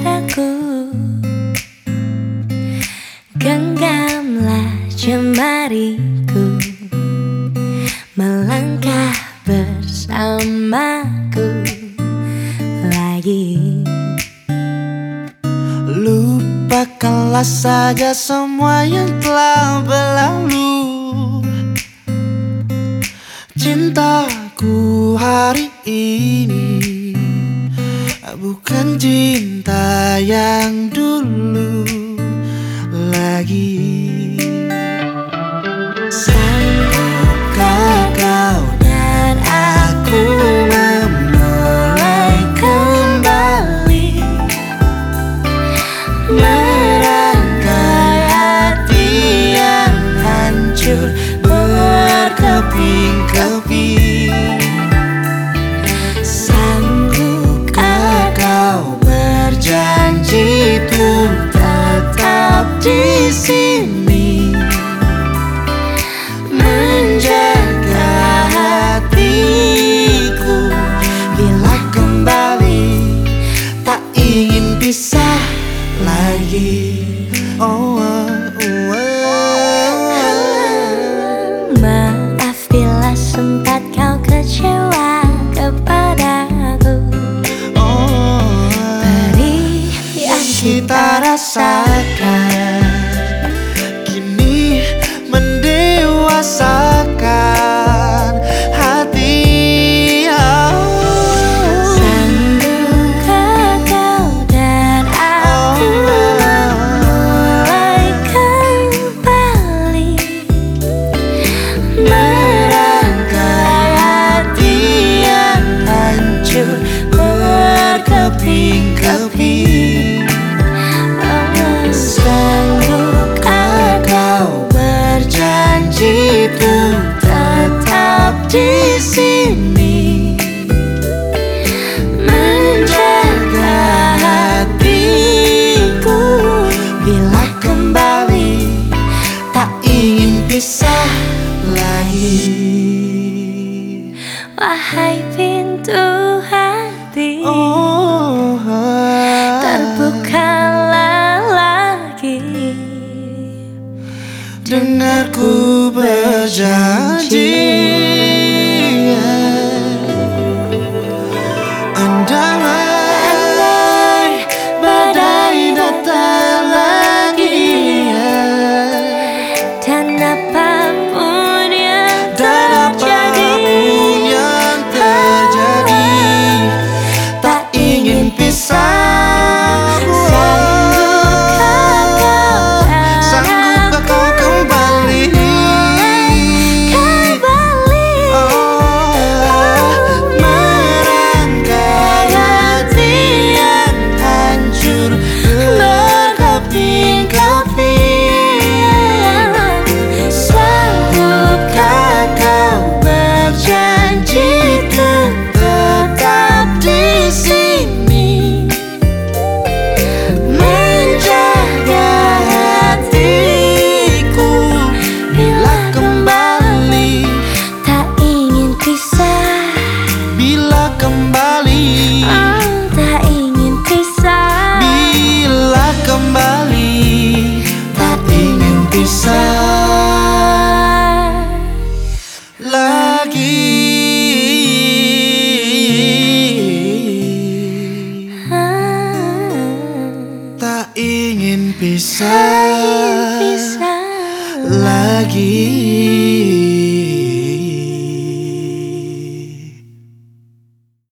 cintaku Genggamlah jemariku Melangkah bersamaku lagi. Lupakanlah saja semua yang telah berlalu. Cintaku hari ini Bukan cinta yang dulu lagi Oh, oh, oh, oh. Maaf bila sempat kau kecewa kepadaku oh. Perih yang kita rasakan Wahai pintu hati Oh, Terbukalah lagi. Dengarku berjanji ingin pisah. Bila kembali. Oh, tak ingin pisah. Bila kembali, tak ingin pisah. Lagi. Tak ingin pisah. Pisah. Lagi